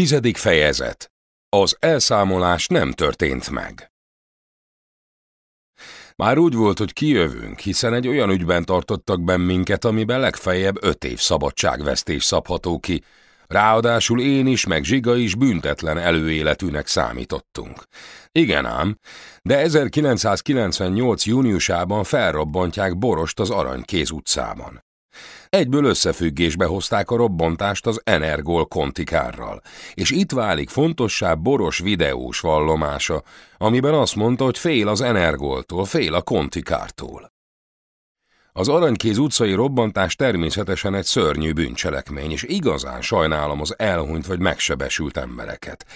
Tizedik fejezet. Az elszámolás nem történt meg. Már úgy volt, hogy kijövünk, hiszen egy olyan ügyben tartottak bennünket, amiben legfeljebb öt év szabadságvesztés szabható ki. Ráadásul én is, meg Zsiga is büntetlen előéletűnek számítottunk. Igen ám, de 1998. júniusában felrobbantják Borost az Aranykéz utcában. Egyből összefüggésbe hozták a robbantást az Energol kontikárral, és itt válik fontossá Boros videós vallomása, amiben azt mondta, hogy fél az Energoltól, fél a kontikártól. Az Aranykéz utcai robbantás természetesen egy szörnyű bűncselekmény, és igazán sajnálom az elhunyt vagy megsebesült embereket.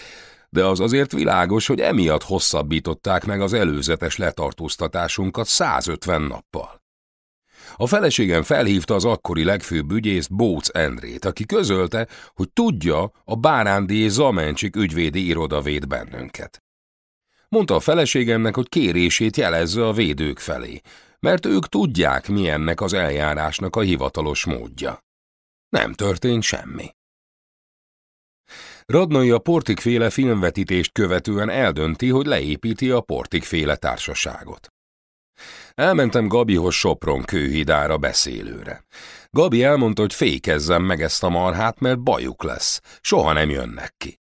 De az azért világos, hogy emiatt hosszabbították meg az előzetes letartóztatásunkat 150 nappal. A feleségem felhívta az akkori legfőbb ügyészt Bóc Endrét, aki közölte, hogy tudja, a Bárándi Zamencsik ügyvédi iroda véd bennünket. Mondta a feleségemnek, hogy kérését jelezze a védők felé, mert ők tudják, mi ennek az eljárásnak a hivatalos módja. Nem történt semmi. Radnai a Portikféle filmvetítést követően eldönti, hogy leépíti a Portikféle társaságot. Elmentem Gabihoz Sopron kőhidára beszélőre. Gabi elmondta, hogy fékezzem meg ezt a marhát, mert bajuk lesz. Soha nem jönnek ki.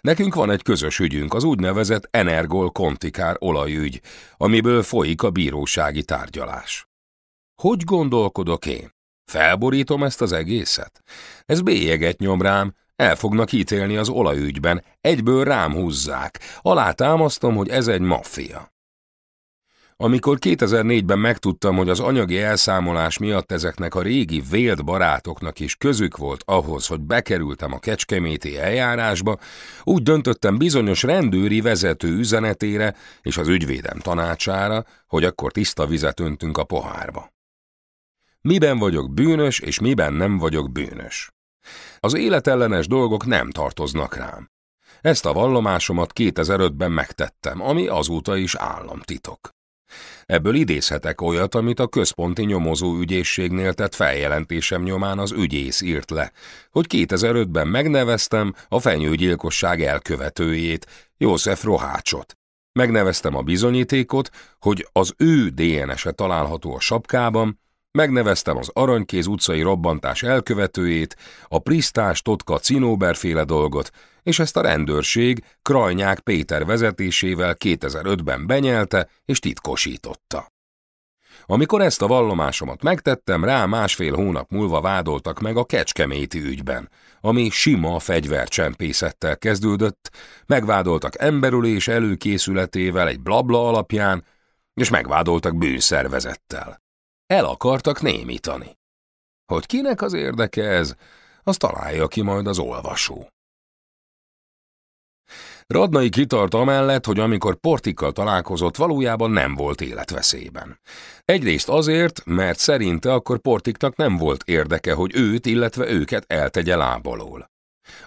Nekünk van egy közös ügyünk, az úgynevezett Energol Kontikár olajügy, amiből folyik a bírósági tárgyalás. Hogy gondolkodok én? Felborítom ezt az egészet? Ez bélyeget nyom rám, el fognak ítélni az olajügyben, egyből rám húzzák, alátámasztom, hogy ez egy maffia. Amikor 2004-ben megtudtam, hogy az anyagi elszámolás miatt ezeknek a régi vélt barátoknak is közük volt ahhoz, hogy bekerültem a kecskeméti eljárásba, úgy döntöttem bizonyos rendőri vezető üzenetére és az ügyvédem tanácsára, hogy akkor tiszta vizet öntünk a pohárba. Miben vagyok bűnös, és miben nem vagyok bűnös? Az életellenes dolgok nem tartoznak rám. Ezt a vallomásomat 2005-ben megtettem, ami azóta is államtitok. Ebből idézhetek olyat, amit a központi nyomozó ügyészségnél tett feljelentésem nyomán az ügyész írt le, hogy 2005-ben megneveztem a fenyőgyilkosság elkövetőjét, József Rohácsot. Megneveztem a bizonyítékot, hogy az ő DNS-e található a sapkában, Megneveztem az Aranykéz utcai robbantás elkövetőjét, a Prisztás Totka Cinóberféle dolgot, és ezt a rendőrség Krajnyák Péter vezetésével 2005-ben benyelte és titkosította. Amikor ezt a vallomásomat megtettem, rá másfél hónap múlva vádoltak meg a Kecskeméti ügyben, ami sima fegyvercsempészettel kezdődött, megvádoltak emberülés előkészületével egy blabla alapján, és megvádoltak bűnszervezettel. El akartak némítani. Hogy kinek az érdeke ez, azt találja ki majd az olvasó. Radnai kitart amellett, hogy amikor Portikkal találkozott, valójában nem volt életveszélyben. Egyrészt azért, mert szerinte akkor Portiknak nem volt érdeke, hogy őt, illetve őket eltegye lábalól.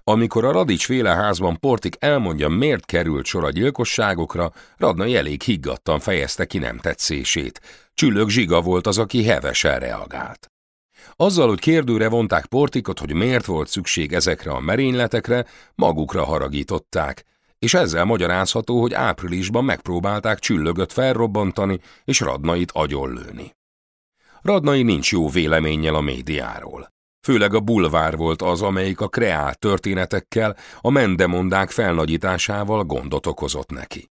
Amikor a Radics házban Portik elmondja, miért került sor a gyilkosságokra, Radnai elég higgadtan fejezte ki nem tetszését. Csüllök Zsiga volt az, aki hevesen reagált. Azzal, hogy kérdőre vonták Portikot, hogy miért volt szükség ezekre a merényletekre, magukra haragították, és ezzel magyarázható, hogy áprilisban megpróbálták csüllögöt felrobbantani és Radnait agyonlőni. Radnai nincs jó véleménnyel a médiáról. Főleg a bulvár volt az, amelyik a kreált történetekkel, a mendemondák felnagyításával gondot okozott neki.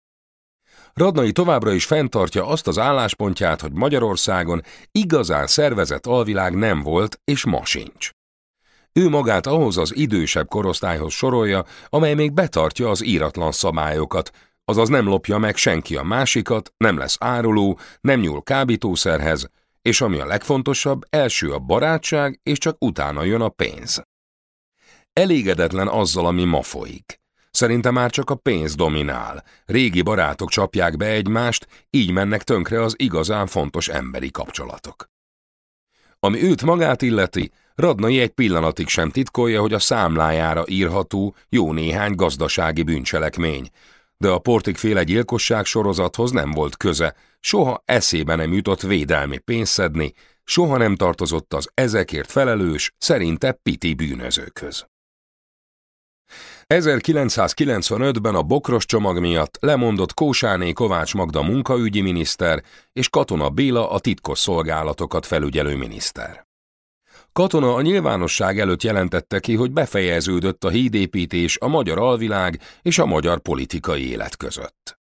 Radnai továbbra is fenntartja azt az álláspontját, hogy Magyarországon igazán szervezett alvilág nem volt, és ma sincs. Ő magát ahhoz az idősebb korosztályhoz sorolja, amely még betartja az íratlan szabályokat, azaz nem lopja meg senki a másikat, nem lesz áruló, nem nyúl kábítószerhez, és ami a legfontosabb, első a barátság, és csak utána jön a pénz. Elégedetlen azzal, ami ma folyik. Szerinte már csak a pénz dominál. Régi barátok csapják be egymást, így mennek tönkre az igazán fontos emberi kapcsolatok. Ami őt magát illeti, Radnai egy pillanatig sem titkolja, hogy a számlájára írható jó néhány gazdasági bűncselekmény, de a portikféle gyilkosság sorozathoz nem volt köze, soha eszébe nem jutott védelmi pénzt szedni, soha nem tartozott az ezekért felelős, szerinte piti bűnözőkhöz. 1995-ben a bokros csomag miatt lemondott Kósáné Kovács Magda munkaügyi miniszter és Katona Béla a titkos szolgálatokat felügyelő miniszter. Katona a nyilvánosság előtt jelentette ki, hogy befejeződött a hídépítés a magyar alvilág és a magyar politikai élet között.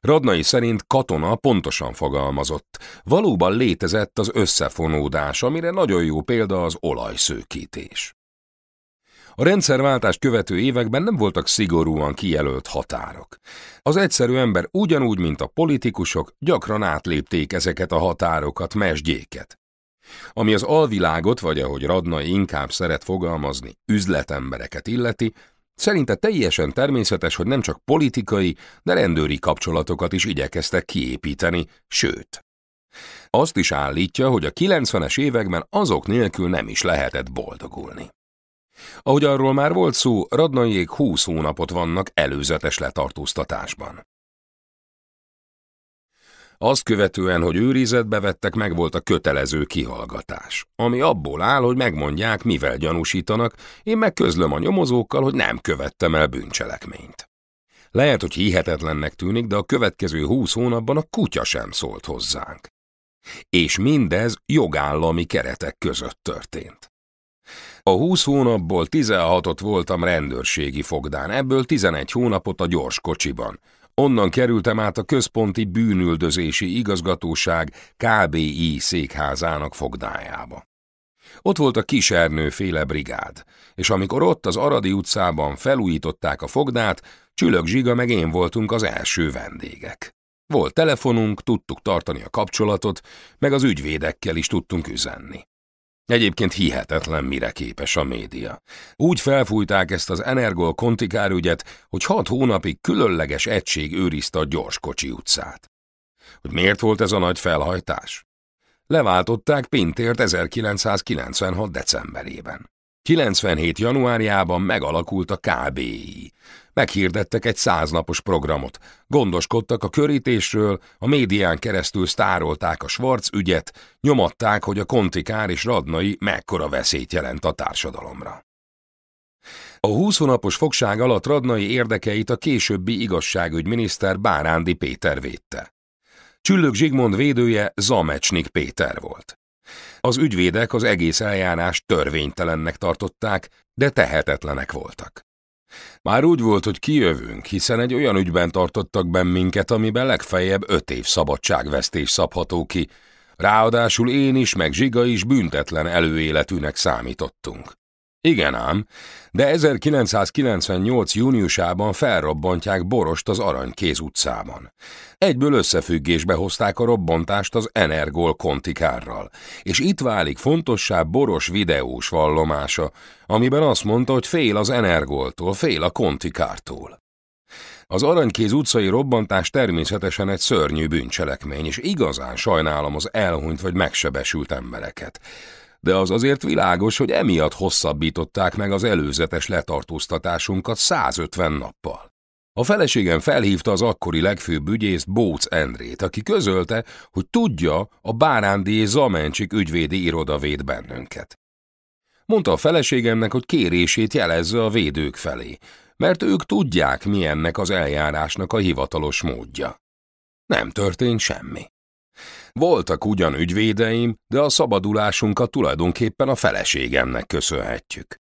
Radnai szerint katona pontosan fogalmazott. Valóban létezett az összefonódás, amire nagyon jó példa az olajszőkítés. A rendszerváltást követő években nem voltak szigorúan kijelölt határok. Az egyszerű ember ugyanúgy, mint a politikusok, gyakran átlépték ezeket a határokat, mesdjéket. Ami az alvilágot, vagy ahogy Radnai inkább szeret fogalmazni, üzletembereket illeti, szerinte teljesen természetes, hogy nem csak politikai, de rendőri kapcsolatokat is igyekeztek kiépíteni, sőt. Azt is állítja, hogy a 90-es években azok nélkül nem is lehetett boldogulni. Ahogy arról már volt szó, Radnaiék 20 hónapot vannak előzetes letartóztatásban. Azt követően, hogy őrizetbe vettek, meg volt a kötelező kihallgatás, ami abból áll, hogy megmondják, mivel gyanúsítanak, én megközlöm a nyomozókkal, hogy nem követtem el bűncselekményt. Lehet, hogy hihetetlennek tűnik, de a következő húsz hónapban a kutya sem szólt hozzánk. És mindez jogállami keretek között történt. A 20 hónapból 16-ot voltam rendőrségi fogdán, ebből 11 hónapot a gyors kocsiban. Onnan kerültem át a központi bűnüldözési igazgatóság KBI székházának fogdájába. Ott volt a Kisernő féle brigád, és amikor ott az Aradi utcában felújították a fogdát, Csülök Zsiga meg én voltunk az első vendégek. Volt telefonunk, tudtuk tartani a kapcsolatot, meg az ügyvédekkel is tudtunk üzenni. Egyébként hihetetlen, mire képes a média. Úgy felfújták ezt az Energol kontikár hogy hat hónapig különleges egység őrizte a gyorskocsi utcát. Hogy miért volt ez a nagy felhajtás? Leváltották Pintért 1996. decemberében. 97. januárjában megalakult a KBI. Meghirdettek egy száznapos programot. Gondoskodtak a körítésről, a médián keresztül sztárolták a Schwarz ügyet, nyomatták, hogy a kontikár és radnai mekkora veszélyt jelent a társadalomra. A 20 hónapos fogság alatt radnai érdekeit a későbbi igazságügyminiszter Bárándi Péter védte. Csüllök Zsigmond védője Zamecsnik Péter volt. Az ügyvédek az egész eljárást törvénytelennek tartották, de tehetetlenek voltak. Már úgy volt, hogy kijövünk, hiszen egy olyan ügyben tartottak bennünket, amiben legfeljebb öt év szabadságvesztés szabható ki, ráadásul én is, meg Zsiga is büntetlen előéletűnek számítottunk. Igen ám, de 1998. júniusában felrobbantják Borost az Aranykéz utcában. Egyből összefüggésbe hozták a robbantást az Energol kontikárral, és itt válik fontossá Boros videós vallomása, amiben azt mondta, hogy fél az Energoltól, fél a kontikártól. Az Aranykéz utcai robbantás természetesen egy szörnyű bűncselekmény, és igazán sajnálom az elhunyt vagy megsebesült embereket de az azért világos, hogy emiatt hosszabbították meg az előzetes letartóztatásunkat 150 nappal. A feleségem felhívta az akkori legfőbb ügyészt Bóc Endrét, aki közölte, hogy tudja, a Bárándi Zamencsik ügyvédi iroda véd bennünket. Mondta a feleségemnek, hogy kérését jelezze a védők felé, mert ők tudják, mi ennek az eljárásnak a hivatalos módja. Nem történt semmi. Voltak ugyan ügyvédeim, de a szabadulásunkat tulajdonképpen a feleségemnek köszönhetjük.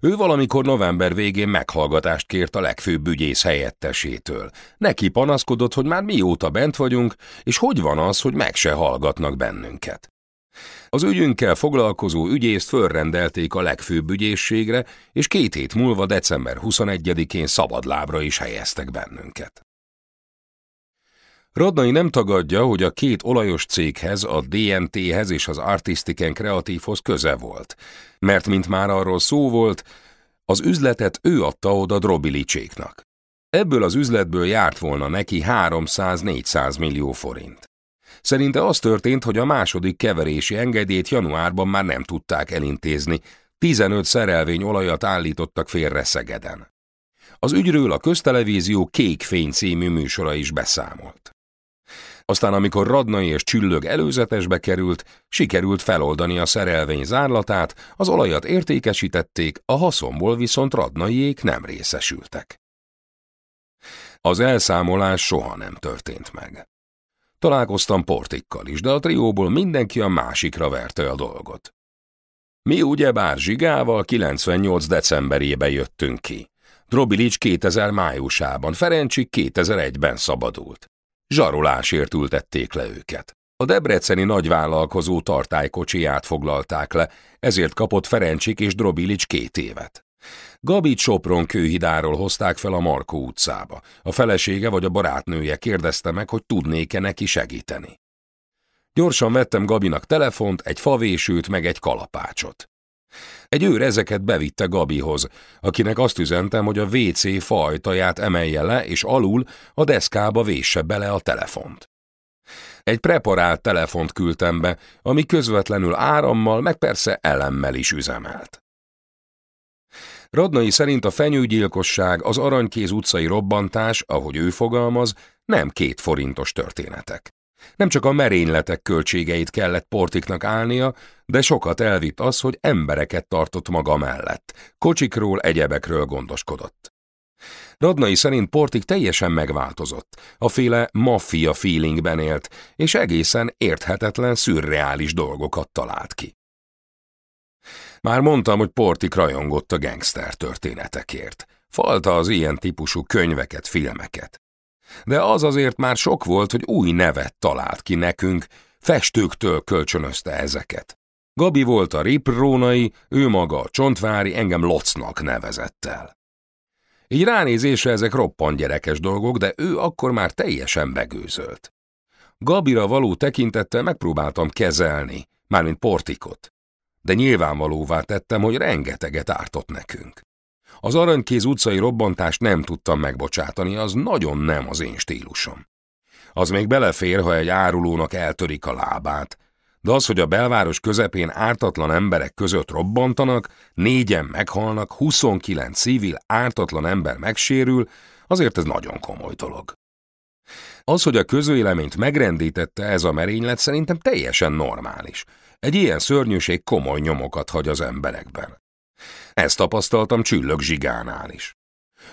Ő valamikor november végén meghallgatást kért a legfőbb ügyész helyettesétől. Neki panaszkodott, hogy már mióta bent vagyunk, és hogy van az, hogy meg se hallgatnak bennünket. Az ügyünkkel foglalkozó ügyészt fölrendelték a legfőbb ügyészségre, és két hét múlva december 21-én szabadlábra is helyeztek bennünket. Radnai nem tagadja, hogy a két olajos céghez, a DNT-hez és az Artistiken Kreatívhoz köze volt, mert mint már arról szó volt, az üzletet ő adta oda Drobilicséknak. Ebből az üzletből járt volna neki 300-400 millió forint. Szerinte az történt, hogy a második keverési engedélyt januárban már nem tudták elintézni, 15 szerelvény olajat állítottak félre Szegeden. Az ügyről a köztelevízió Kék Fény című műsora is beszámolt. Aztán amikor Radnai és Csüllög előzetesbe került, sikerült feloldani a szerelvény zárlatát, az olajat értékesítették, a haszonból viszont Radnaiék nem részesültek. Az elszámolás soha nem történt meg. Találkoztam Portikkal is, de a trióból mindenki a másikra verte a dolgot. Mi ugyebár Zsigával 98 decemberébe jöttünk ki. Drobilics 2000 májusában, Ferencsik 2001-ben szabadult. Zsarolásért ültették le őket. A debreceni nagyvállalkozó tartálykocsiját foglalták le, ezért kapott Ferencsik és Drobilics két évet. Gabit Sopron kőhidáról hozták fel a Markó utcába. A felesége vagy a barátnője kérdezte meg, hogy tudnék-e neki segíteni. Gyorsan vettem Gabinak telefont, egy favésült, meg egy kalapácsot. Egy őr ezeket bevitte Gabihoz, akinek azt üzentem, hogy a WC fajtaját emelje le, és alul a deszkába vésse bele a telefont. Egy preparált telefont küldtem be, ami közvetlenül árammal, meg persze elemmel is üzemelt. Radnai szerint a fenyőgyilkosság, az Aranykéz utcai robbantás, ahogy ő fogalmaz, nem két forintos történetek. Nem csak a merényletek költségeit kellett Portiknak állnia, de sokat elvitt az, hogy embereket tartott maga mellett, kocsikról, egyebekről gondoskodott. Radnai szerint Portik teljesen megváltozott, a féle maffia feelingben élt, és egészen érthetetlen, szürreális dolgokat talált ki. Már mondtam, hogy Portik rajongott a gangster történetekért. Falta az ilyen típusú könyveket, filmeket. De az azért már sok volt, hogy új nevet talált ki nekünk, festőktől kölcsönözte ezeket. Gabi volt a riprónai, ő maga a csontvári, engem Locnak nevezett el. Így ránézésre ezek roppant gyerekes dolgok, de ő akkor már teljesen begőzölt. Gabira való tekintettel megpróbáltam kezelni, mármint portikot, de nyilvánvalóvá tettem, hogy rengeteget ártott nekünk. Az Aranykéz utcai robbantást nem tudtam megbocsátani, az nagyon nem az én stílusom. Az még belefér, ha egy árulónak eltörik a lábát, de az, hogy a belváros közepén ártatlan emberek között robbantanak, négyen meghalnak, 29 civil ártatlan ember megsérül, azért ez nagyon komoly dolog. Az, hogy a közvéleményt megrendítette ez a merénylet, szerintem teljesen normális. Egy ilyen szörnyűség komoly nyomokat hagy az emberekben. Ezt tapasztaltam Csüllök Zsigánál is.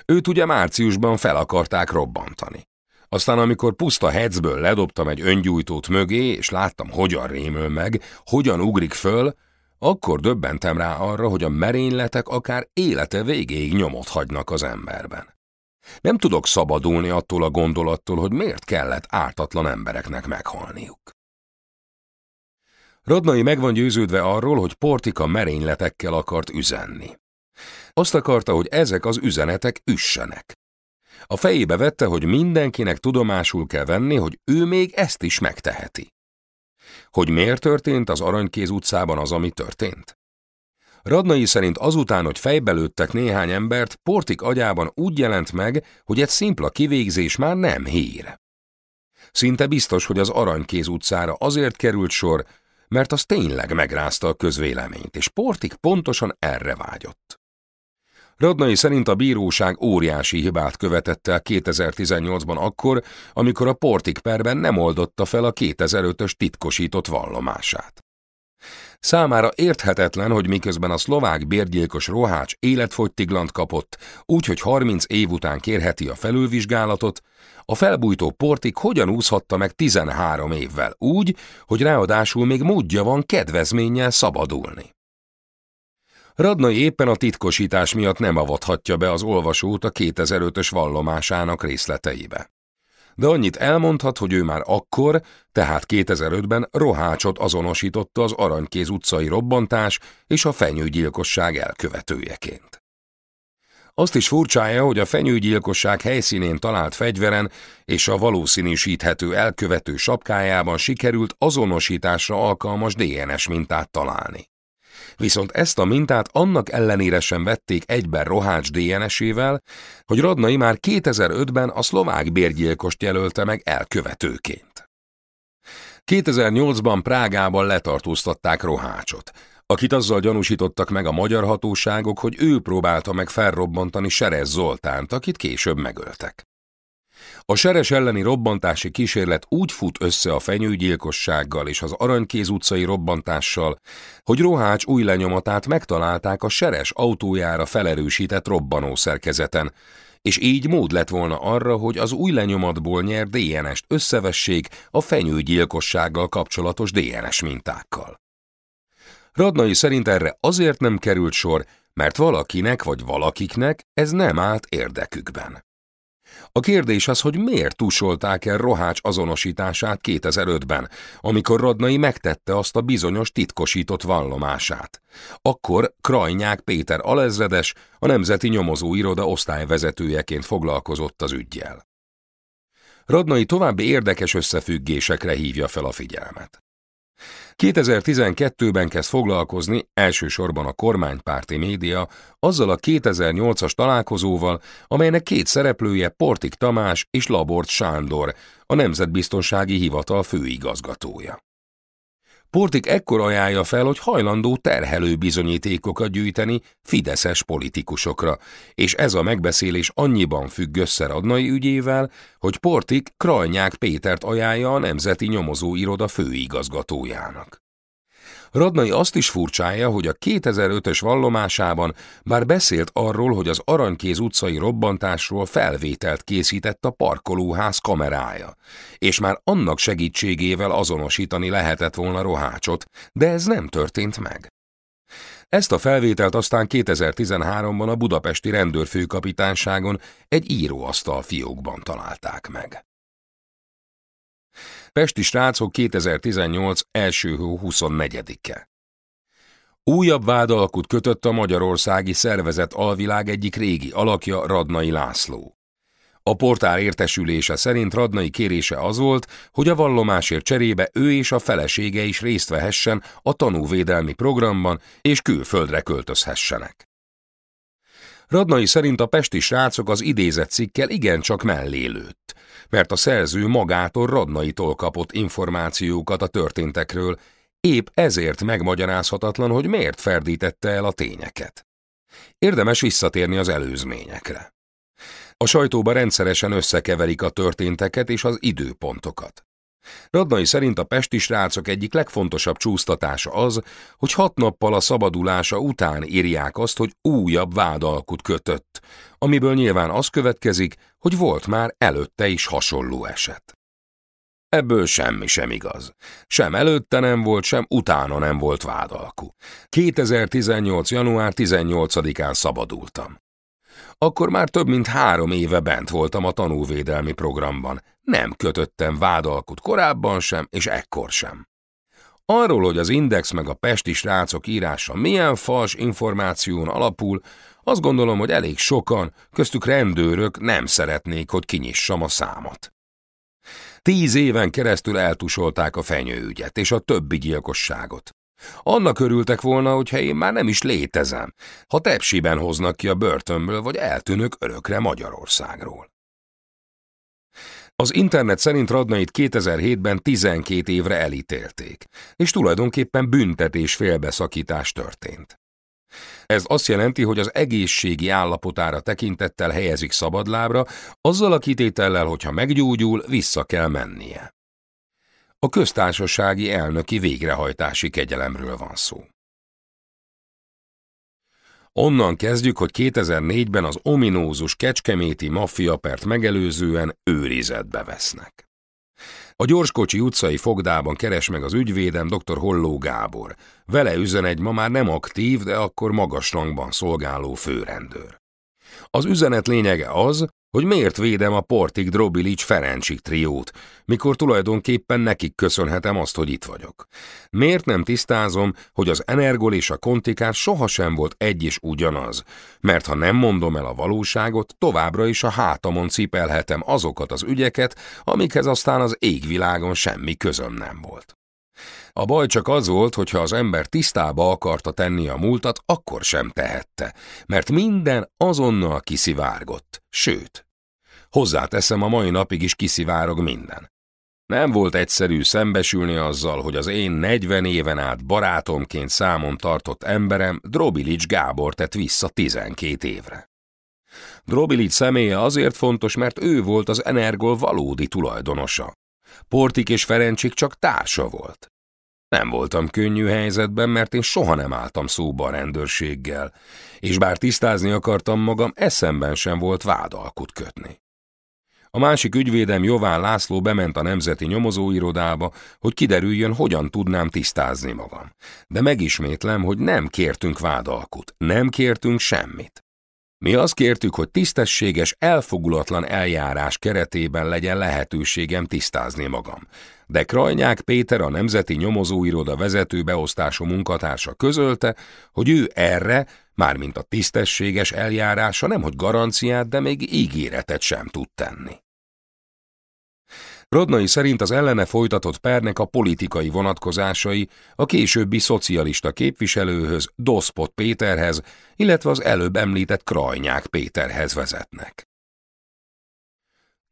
Őt ugye márciusban fel akarták robbantani. Aztán amikor puszta hecből ledobtam egy öngyújtót mögé, és láttam, hogyan rémül meg, hogyan ugrik föl, akkor döbbentem rá arra, hogy a merényletek akár élete végéig nyomot hagynak az emberben. Nem tudok szabadulni attól a gondolattól, hogy miért kellett ártatlan embereknek meghalniuk. Radnai meg van győződve arról, hogy Portika merényletekkel akart üzenni. Azt akarta, hogy ezek az üzenetek üssenek. A fejébe vette, hogy mindenkinek tudomásul kell venni, hogy ő még ezt is megteheti. Hogy miért történt az Aranykéz utcában az, ami történt? Radnai szerint azután, hogy fejbelőttek néhány embert, Portik agyában úgy jelent meg, hogy egy szimpla kivégzés már nem hír. Szinte biztos, hogy az Aranykéz utcára azért került sor, mert az tényleg megrázta a közvéleményt, és Portik pontosan erre vágyott. Radnai szerint a bíróság óriási hibát követett el 2018-ban akkor, amikor a Portik perben nem oldotta fel a 2005-ös titkosított vallomását. Számára érthetetlen, hogy miközben a szlovák bérgyilkos Rohács életfogytiglant kapott, úgyhogy 30 év után kérheti a felülvizsgálatot, a felbújtó portik hogyan úszhatta meg 13 évvel úgy, hogy ráadásul még módja van kedvezménnyel szabadulni. Radnai éppen a titkosítás miatt nem avathatja be az olvasót a 2005-ös vallomásának részleteibe. De annyit elmondhat, hogy ő már akkor, tehát 2005-ben rohácsot azonosította az Aranykéz utcai robbantás és a fenyőgyilkosság elkövetőjeként. Azt is furcsája, hogy a fenyőgyilkosság helyszínén talált fegyveren és a valószínűsíthető elkövető sapkájában sikerült azonosításra alkalmas DNS mintát találni. Viszont ezt a mintát annak ellenére sem vették egyben Rohács DNS-ével, hogy Radnai már 2005-ben a szlovák bérgyilkost jelölte meg elkövetőként. 2008-ban Prágában letartóztatták Rohácsot, akit azzal gyanúsítottak meg a magyar hatóságok, hogy ő próbálta meg felrobbantani Serez Zoltánt, akit később megöltek. A seres elleni robbantási kísérlet úgy fut össze a fenyőgyilkossággal és az Aranykéz utcai robbantással, hogy Rohács új lenyomatát megtalálták a seres autójára felerősített robbanó szerkezeten, és így mód lett volna arra, hogy az új lenyomatból nyert DNS-t összevessék a fenyőgyilkossággal kapcsolatos DNS mintákkal. Radnai szerint erre azért nem került sor, mert valakinek vagy valakiknek ez nem állt érdekükben. A kérdés az, hogy miért tusolták el Rohács azonosítását 2005-ben, amikor Radnai megtette azt a bizonyos titkosított vallomását. Akkor Krajnyák Péter alezredes, a Nemzeti Nyomozó Iroda osztályvezetőjeként foglalkozott az ügyjel. Radnai további érdekes összefüggésekre hívja fel a figyelmet. 2012-ben kezd foglalkozni, elsősorban a kormánypárti média, azzal a 2008-as találkozóval, amelynek két szereplője Portik Tamás és Labort Sándor, a Nemzetbiztonsági Hivatal főigazgatója. Portik ekkor ajánlja fel, hogy hajlandó terhelő bizonyítékokat gyűjteni fideszes politikusokra, és ez a megbeszélés annyiban függ össze Radnai ügyével, hogy Portik Krajnyák Pétert ajánlja a Nemzeti Nyomozó Iroda főigazgatójának. Radnai azt is furcsája, hogy a 2005-ös vallomásában bár beszélt arról, hogy az Aranykéz utcai robbantásról felvételt készített a parkolóház kamerája, és már annak segítségével azonosítani lehetett volna rohácsot, de ez nem történt meg. Ezt a felvételt aztán 2013-ban a budapesti rendőrfőkapitányságon egy íróasztal fiókban találták meg. Pesti srácok 2018 első hó 24-e. Újabb vádalkut kötött a magyarországi szervezet alvilág egyik régi alakja Radnai László. A portál értesülése szerint Radnai kérése az volt, hogy a vallomásért cserébe ő és a felesége is részt vehessen a tanúvédelmi programban és külföldre költözhessenek. Radnai szerint a pesti srácok az idézett cikkel igencsak mellé lőtt, mert a szerző magától Radnaitól kapott információkat a történtekről, épp ezért megmagyarázhatatlan, hogy miért ferdítette el a tényeket. Érdemes visszatérni az előzményekre. A sajtóba rendszeresen összekeverik a történteket és az időpontokat. Radnai szerint a pesti srácok egyik legfontosabb csúsztatása az, hogy hat nappal a szabadulása után írják azt, hogy újabb vádalkut kötött, amiből nyilván az következik, hogy volt már előtte is hasonló eset. Ebből semmi sem igaz. Sem előtte nem volt, sem utána nem volt vádalku. 2018. január 18-án szabadultam. Akkor már több mint három éve bent voltam a tanúvédelmi programban. Nem kötöttem vádalkut korábban sem, és ekkor sem. Arról, hogy az Index meg a Pesti srácok írása milyen fals információn alapul, azt gondolom, hogy elég sokan, köztük rendőrök nem szeretnék, hogy kinyissam a számat. Tíz éven keresztül eltusolták a fenyőügyet és a többi gyilkosságot. Annak örültek volna, hogyha én már nem is létezem, ha tepsiben hoznak ki a börtönből, vagy eltűnök örökre Magyarországról. Az internet szerint Radnait 2007-ben 12 évre elítélték, és tulajdonképpen büntetés félbeszakítás történt. Ez azt jelenti, hogy az egészségi állapotára tekintettel helyezik szabadlábra, azzal a kitétellel, hogyha meggyógyul, vissza kell mennie. A köztársasági elnöki végrehajtási kegyelemről van szó. Onnan kezdjük, hogy 2004-ben az ominózus kecskeméti maffiapert megelőzően őrizetbe vesznek. A Gyorskocsi utcai fogdában keres meg az ügyvédem dr. Holló Gábor. Vele üzen egy ma már nem aktív, de akkor magas rangban szolgáló főrendőr. Az üzenet lényege az, hogy miért védem a Portik Drobilics Ferencsik triót, mikor tulajdonképpen nekik köszönhetem azt, hogy itt vagyok. Miért nem tisztázom, hogy az Energol és a Kontikár sohasem volt egy és ugyanaz, mert ha nem mondom el a valóságot, továbbra is a hátamon cipelhetem azokat az ügyeket, amikhez aztán az égvilágon semmi közöm nem volt. A baj csak az volt, hogy ha az ember tisztába akarta tenni a múltat, akkor sem tehette, mert minden azonnal kiszivárgott, sőt. Hozzáteszem, a mai napig is kiszivárog minden. Nem volt egyszerű szembesülni azzal, hogy az én 40 éven át barátomként számon tartott emberem Drobilics Gábor tett vissza 12 évre. Drobilic személye azért fontos, mert ő volt az Energol valódi tulajdonosa. Portik és Ferencsik csak társa volt. Nem voltam könnyű helyzetben, mert én soha nem álltam szóba a rendőrséggel, és bár tisztázni akartam magam, eszemben sem volt vádalkut kötni. A másik ügyvédem Jován László bement a Nemzeti Nyomozóirodába, hogy kiderüljön, hogyan tudnám tisztázni magam. De megismétlem, hogy nem kértünk vádalkut, nem kértünk semmit. Mi azt kértük, hogy tisztességes, elfogulatlan eljárás keretében legyen lehetőségem tisztázni magam. De Krajnyák Péter, a Nemzeti Nyomozóiroda vezető beosztású munkatársa közölte, hogy ő erre, mármint a tisztességes eljárása nemhogy garanciát, de még ígéretet sem tud tenni. Rodnai szerint az ellene folytatott pernek a politikai vonatkozásai a későbbi szocialista képviselőhöz, Doszpot Péterhez, illetve az előbb említett Krajnyák Péterhez vezetnek.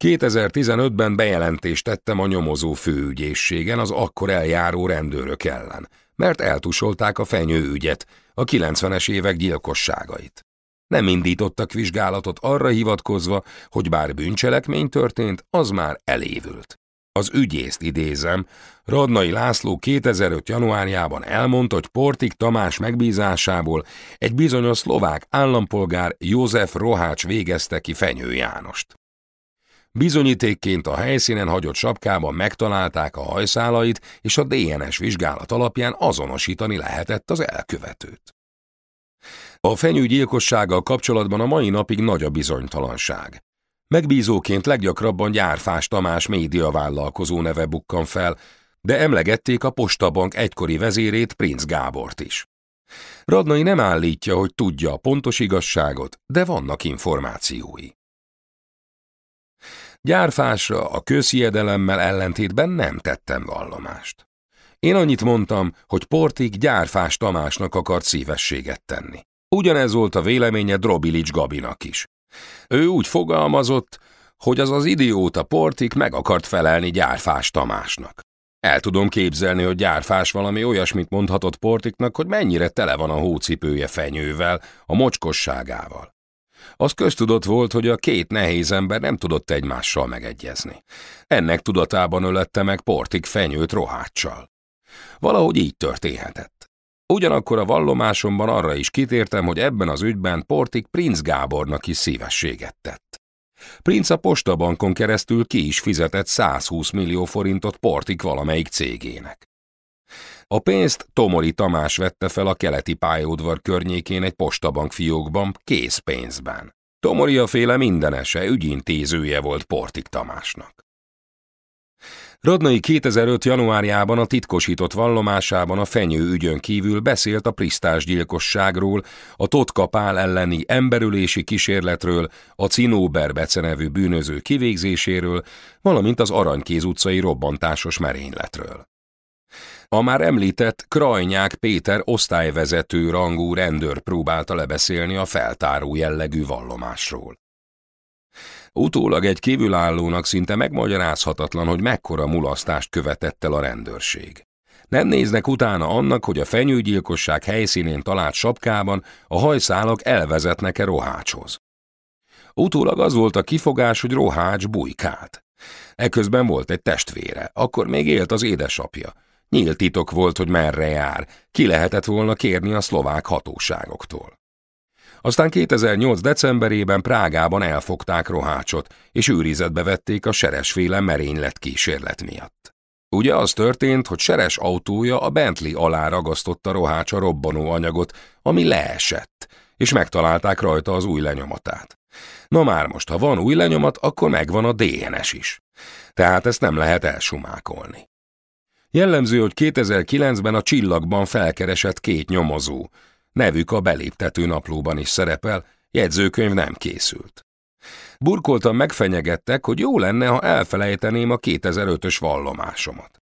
2015-ben bejelentést tettem a nyomozó főügyészségen az akkor eljáró rendőrök ellen, mert eltusolták a fenyőügyet, a 90-es évek gyilkosságait. Nem indítottak vizsgálatot arra hivatkozva, hogy bár bűncselekmény történt, az már elévült. Az ügyészt idézem, Radnai László 2005. januárjában elmondta, hogy Portik Tamás megbízásából egy bizonyos szlovák állampolgár József Rohács végezte ki Fenyő Jánost. Bizonyítékként a helyszínen hagyott sapkában megtalálták a hajszálait, és a DNS vizsgálat alapján azonosítani lehetett az elkövetőt. A fenyő gyilkossággal kapcsolatban a mai napig nagy a bizonytalanság. Megbízóként leggyakrabban Gyárfás Tamás médiavállalkozó neve bukkan fel, de emlegették a Postabank egykori vezérét Prince Gábort is. Radnai nem állítja, hogy tudja a pontos igazságot, de vannak információi. Gyárfásra a közhiedelemmel ellentétben nem tettem vallomást. Én annyit mondtam, hogy Portik Gyárfás Tamásnak akart szívességet tenni. Ugyanez volt a véleménye Drobilics Gabinak is. Ő úgy fogalmazott, hogy az az idióta Portik meg akart felelni Gyárfás Tamásnak. El tudom képzelni, hogy Gyárfás valami olyasmit mondhatott Portiknak, hogy mennyire tele van a hócipője fenyővel, a mocskosságával. Az köztudott volt, hogy a két nehéz ember nem tudott egymással megegyezni. Ennek tudatában ölette meg Portik fenyőt roháccsal. Valahogy így történhetett. Ugyanakkor a vallomásomban arra is kitértem, hogy ebben az ügyben Portik Prince Gábornak is szívességet tett. Prince a postabankon keresztül ki is fizetett 120 millió forintot Portik valamelyik cégének. A pénzt Tomori Tamás vette fel a keleti pályaudvar környékén egy postabank fiókban, készpénzben. Tomori a féle mindenese ügyintézője volt Portik Tamásnak. Radnai 2005. januárjában a titkosított vallomásában a fenyő ügyön kívül beszélt a prisztás gyilkosságról, a Totkapál elleni emberülési kísérletről, a Cinóber becenevű bűnöző kivégzéséről, valamint az Aranykéz utcai robbantásos merényletről. A már említett Krajnyák Péter osztályvezető rangú rendőr próbálta lebeszélni a feltáró jellegű vallomásról. Utólag egy kívülállónak szinte megmagyarázhatatlan, hogy mekkora mulasztást követett el a rendőrség. Nem néznek utána annak, hogy a fenyőgyilkosság helyszínén talált sapkában a hajszálak elvezetnek-e Rohácshoz. Utólag az volt a kifogás, hogy Rohács bujkált. Eközben volt egy testvére, akkor még élt az édesapja. Nyílt titok volt, hogy merre jár, ki lehetett volna kérni a szlovák hatóságoktól. Aztán 2008. decemberében Prágában elfogták Rohácsot, és őrizetbe vették a seresféle merénylet kísérlet miatt. Ugye az történt, hogy Seres autója a Bentley alá ragasztotta Rohács a robbanó anyagot, ami leesett, és megtalálták rajta az új lenyomatát. Na már most, ha van új lenyomat, akkor megvan a DNS is. Tehát ezt nem lehet elsumákolni. Jellemző, hogy 2009-ben a csillagban felkeresett két nyomozó, Nevük a beléptető naplóban is szerepel, jegyzőkönyv nem készült. Burkoltan megfenyegettek, hogy jó lenne, ha elfelejteném a 2005-ös vallomásomat.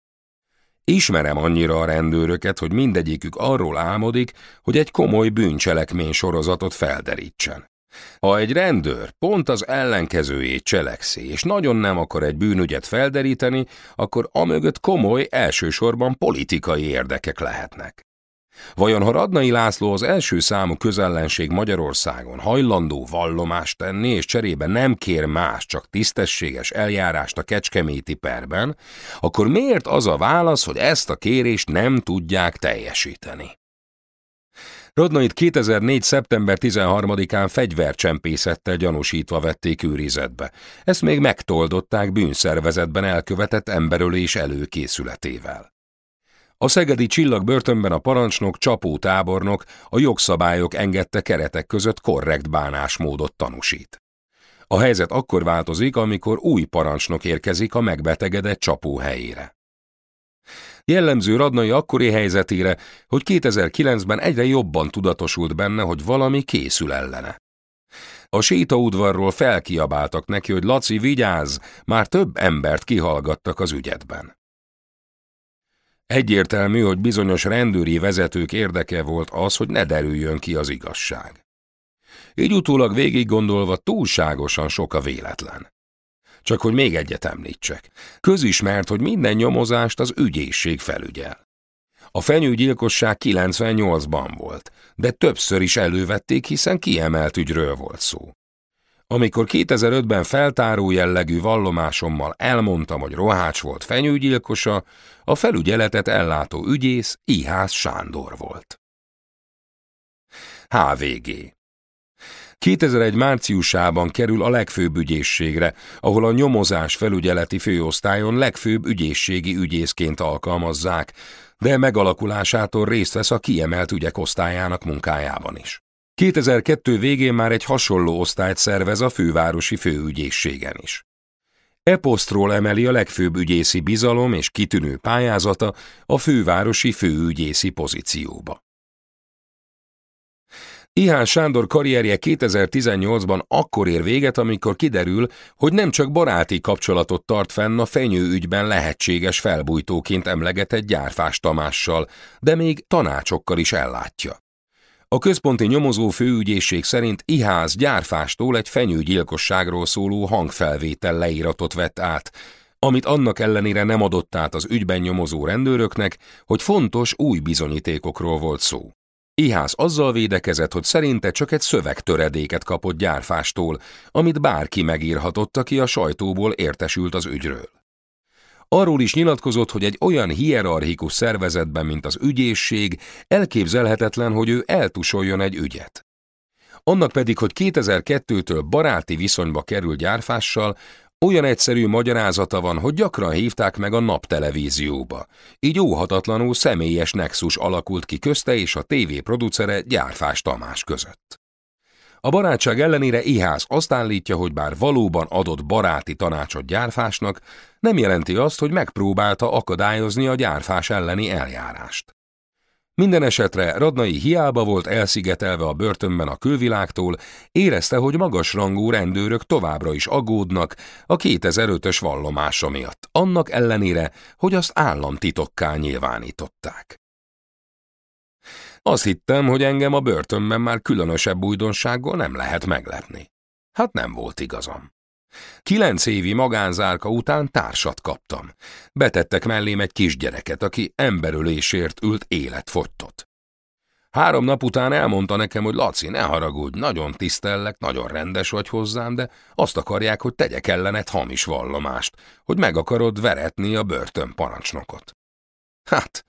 Ismerem annyira a rendőröket, hogy mindegyikük arról álmodik, hogy egy komoly bűncselekmény sorozatot felderítsen. Ha egy rendőr pont az ellenkezőjét cselekszi, és nagyon nem akar egy bűnügyet felderíteni, akkor amögött komoly, elsősorban politikai érdekek lehetnek. Vajon ha Radnai László az első számú közellenség Magyarországon hajlandó vallomást tenni, és cserébe nem kér más, csak tisztességes eljárást a kecskeméti perben, akkor miért az a válasz, hogy ezt a kérést nem tudják teljesíteni? Radnait 2004. szeptember 13-án fegyvercsempészettel gyanúsítva vették őrizetbe. Ezt még megtoldották bűnszervezetben elkövetett emberölés előkészületével. A szegedi csillag börtönben a parancsnok, csapó tábornok a jogszabályok engedte keretek között korrekt bánásmódot tanúsít. A helyzet akkor változik, amikor új parancsnok érkezik a megbetegedett csapó helyére. Jellemző Radnai akkori helyzetére, hogy 2009-ben egyre jobban tudatosult benne, hogy valami készül ellene. A sétaudvarról felkiabáltak neki, hogy Laci, vigyázz, már több embert kihallgattak az ügyetben. Egyértelmű, hogy bizonyos rendőri vezetők érdeke volt az, hogy ne derüljön ki az igazság. Így utólag végig gondolva túlságosan sok a véletlen. Csak hogy még egyet említsek. Közismert, hogy minden nyomozást az ügyészség felügyel. A fenyőgyilkosság 98-ban volt, de többször is elővették, hiszen kiemelt ügyről volt szó. Amikor 2005-ben feltáró jellegű vallomásommal elmondtam, hogy Rohács volt fenyőgyilkosa, a felügyeletet ellátó ügyész Ihász Sándor volt. HVG 2001 márciusában kerül a legfőbb ügyészségre, ahol a nyomozás felügyeleti főosztályon legfőbb ügyészségi ügyészként alkalmazzák, de megalakulásától részt vesz a kiemelt ügyek osztályának munkájában is. 2002 végén már egy hasonló osztályt szervez a fővárosi főügyészségen is. Eposztról emeli a legfőbb ügyészi bizalom és kitűnő pályázata a fővárosi főügyészi pozícióba. Ihán Sándor karrierje 2018-ban akkor ér véget, amikor kiderül, hogy nem csak baráti kapcsolatot tart fenn a fenyőügyben lehetséges felbújtóként emlegetett gyárfás Tamással, de még tanácsokkal is ellátja. A központi nyomozó főügyészség szerint Iház gyárfástól egy fenyőgyilkosságról szóló hangfelvétel leíratot vett át, amit annak ellenére nem adott át az ügyben nyomozó rendőröknek, hogy fontos új bizonyítékokról volt szó. Ihász azzal védekezett, hogy szerinte csak egy szövegtöredéket kapott gyárfástól, amit bárki megírhatott, aki a sajtóból értesült az ügyről. Arról is nyilatkozott, hogy egy olyan hierarchikus szervezetben, mint az ügyészség, elképzelhetetlen, hogy ő eltusoljon egy ügyet. Annak pedig, hogy 2002-től baráti viszonyba kerül gyárfással, olyan egyszerű magyarázata van, hogy gyakran hívták meg a naptelevízióba, így óhatatlanul személyes nexus alakult ki közte és a tévé producere Gyárfás Tamás között. A barátság ellenére Ihász azt állítja, hogy bár valóban adott baráti tanácsot gyárfásnak, nem jelenti azt, hogy megpróbálta akadályozni a gyárfás elleni eljárást. Minden esetre Radnai hiába volt elszigetelve a börtönben a külvilágtól, érezte, hogy magasrangú rendőrök továbbra is aggódnak a 2005-ös vallomása miatt, annak ellenére, hogy azt államtitokká nyilvánították. Azt hittem, hogy engem a börtönben már különösebb újdonsággal nem lehet meglepni. Hát nem volt igazam. Kilenc évi magánzárka után társat kaptam. Betettek mellém egy kisgyereket, aki emberölésért ült életfogytott. Három nap után elmondta nekem, hogy Laci, ne haragudj, nagyon tisztellek, nagyon rendes vagy hozzám, de azt akarják, hogy tegyek ellenet hamis vallomást, hogy meg akarod veretni a börtön parancsnokot. Hát,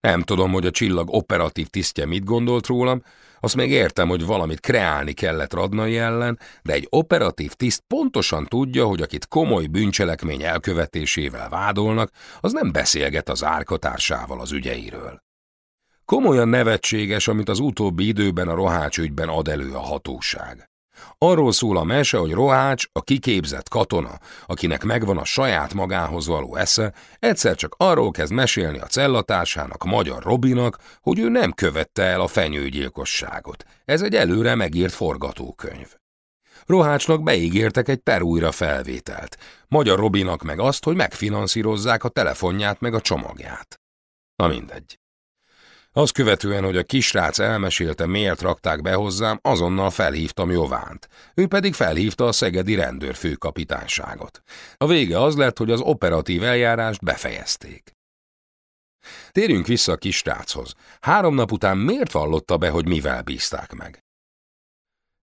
nem tudom, hogy a csillag operatív tisztje mit gondolt rólam, azt még értem, hogy valamit kreálni kellett Radnai ellen, de egy operatív tiszt pontosan tudja, hogy akit komoly bűncselekmény elkövetésével vádolnak, az nem beszélget az árkatársával az ügyeiről. Komolyan nevetséges, amit az utóbbi időben a rohács ügyben ad elő a hatóság. Arról szól a mese, hogy Rohács, a kiképzett katona, akinek megvan a saját magához való esze, egyszer csak arról kezd mesélni a cellatársának, magyar Robinak, hogy ő nem követte el a fenyőgyilkosságot. Ez egy előre megírt forgatókönyv. Rohácsnak beígértek egy perújra felvételt, Magyar Robinak meg azt, hogy megfinanszírozzák a telefonját meg a csomagját. Na mindegy. Azt követően, hogy a kisrác elmesélte, miért rakták be hozzám, azonnal felhívtam Jovánt. Ő pedig felhívta a szegedi rendőrfőkapitányságot. A vége az lett, hogy az operatív eljárást befejezték. Térjünk vissza a kis sráchoz. Három nap után miért vallotta be, hogy mivel bízták meg?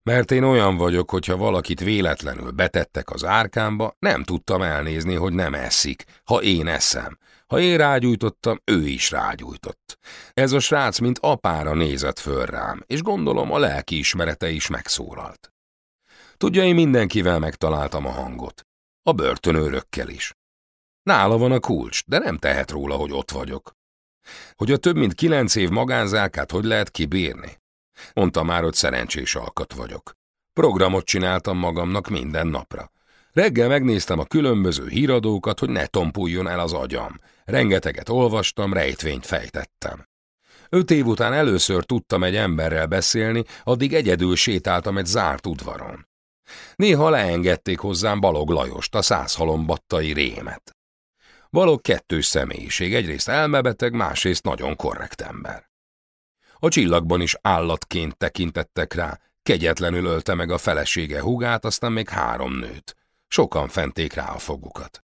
Mert én olyan vagyok, hogyha valakit véletlenül betettek az árkámba, nem tudtam elnézni, hogy nem eszik, ha én eszem. Ha én rágyújtottam, ő is rágyújtott. Ez a srác, mint apára nézett föl rám, és gondolom a lelki ismerete is megszólalt. Tudja, én mindenkivel megtaláltam a hangot. A börtönőrökkel is. Nála van a kulcs, de nem tehet róla, hogy ott vagyok. Hogy a több mint kilenc év magánzárkát hogy lehet kibírni? Mondta már, hogy szerencsés alkat vagyok. Programot csináltam magamnak minden napra. Reggel megnéztem a különböző híradókat, hogy ne tompuljon el az agyam. Rengeteget olvastam, rejtvényt fejtettem. Öt év után először tudtam egy emberrel beszélni, addig egyedül sétáltam egy zárt udvaron. Néha leengedték hozzám Balog Lajost, a százhalombattai rémet. Balog kettős személyiség, egyrészt elmebeteg, másrészt nagyon korrekt ember. A csillagban is állatként tekintettek rá, kegyetlenül ölte meg a felesége hugát, aztán még három nőt. Sokan fenték rá a fogukat.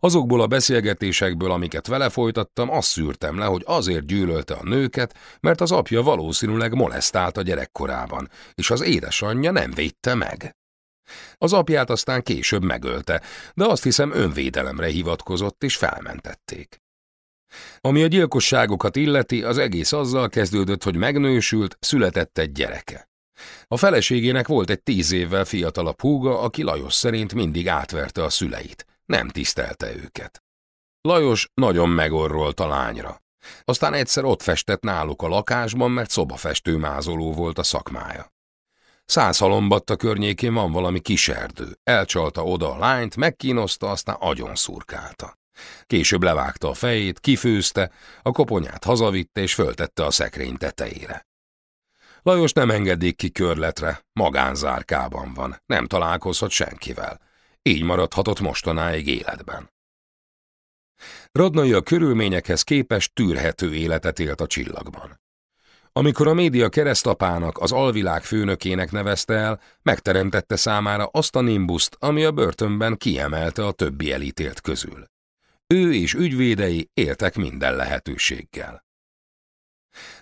Azokból a beszélgetésekből, amiket vele folytattam, azt szűrtem le, hogy azért gyűlölte a nőket, mert az apja valószínűleg molesztált a gyerekkorában, és az édesanyja nem védte meg. Az apját aztán később megölte, de azt hiszem önvédelemre hivatkozott, és felmentették. Ami a gyilkosságokat illeti, az egész azzal kezdődött, hogy megnősült, született egy gyereke. A feleségének volt egy tíz évvel fiatalabb húga, aki Lajos szerint mindig átverte a szüleit, nem tisztelte őket. Lajos nagyon megorrolt a lányra. Aztán egyszer ott festett náluk a lakásban, mert szobafestő mázoló volt a szakmája. Száz halombatta környékén van valami kiserdő. Elcsalta oda a lányt, megkínoszta, aztán agyon szurkálta. Később levágta a fejét, kifőzte, a koponyát hazavitte és föltette a szekrény tetejére. Lajos nem engedik ki körletre, magánzárkában van, nem találkozhat senkivel. Így maradhatott mostanáig életben. Radnai a körülményekhez képest tűrhető életet élt a csillagban. Amikor a média keresztapának, az alvilág főnökének nevezte el, megteremtette számára azt a nimbuszt, ami a börtönben kiemelte a többi elítélt közül. Ő és ügyvédei éltek minden lehetőséggel.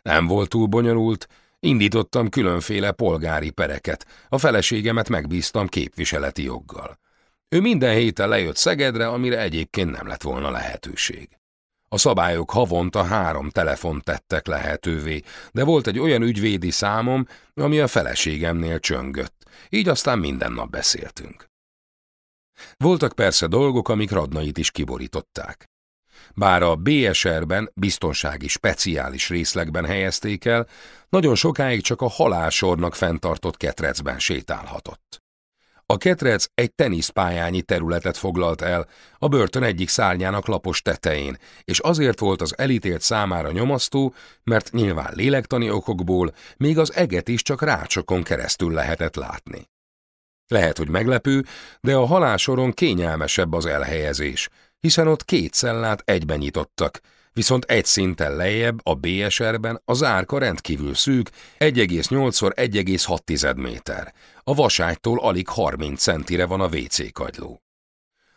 Nem volt túl bonyolult, indítottam különféle polgári pereket, a feleségemet megbíztam képviseleti joggal. Ő minden héten lejött Szegedre, amire egyébként nem lett volna lehetőség. A szabályok havonta három telefon tettek lehetővé, de volt egy olyan ügyvédi számom, ami a feleségemnél csöngött, így aztán minden nap beszéltünk. Voltak persze dolgok, amik Radnait is kiborították. Bár a BSR-ben biztonsági speciális részlegben helyezték el, nagyon sokáig csak a halálsornak fenntartott ketrecben sétálhatott. A ketrec egy teniszpályányi területet foglalt el, a börtön egyik szárnyának lapos tetején, és azért volt az elítélt számára nyomasztó, mert nyilván lélektani okokból még az eget is csak rácsokon keresztül lehetett látni. Lehet, hogy meglepő, de a halálsoron kényelmesebb az elhelyezés, hiszen ott két cellát egyben nyitottak, viszont egy szinten lejjebb, a BSR-ben az árka rendkívül szűk, 1,8x1,6 méter. A vaságytól alig 30 centire van a WC kagyló.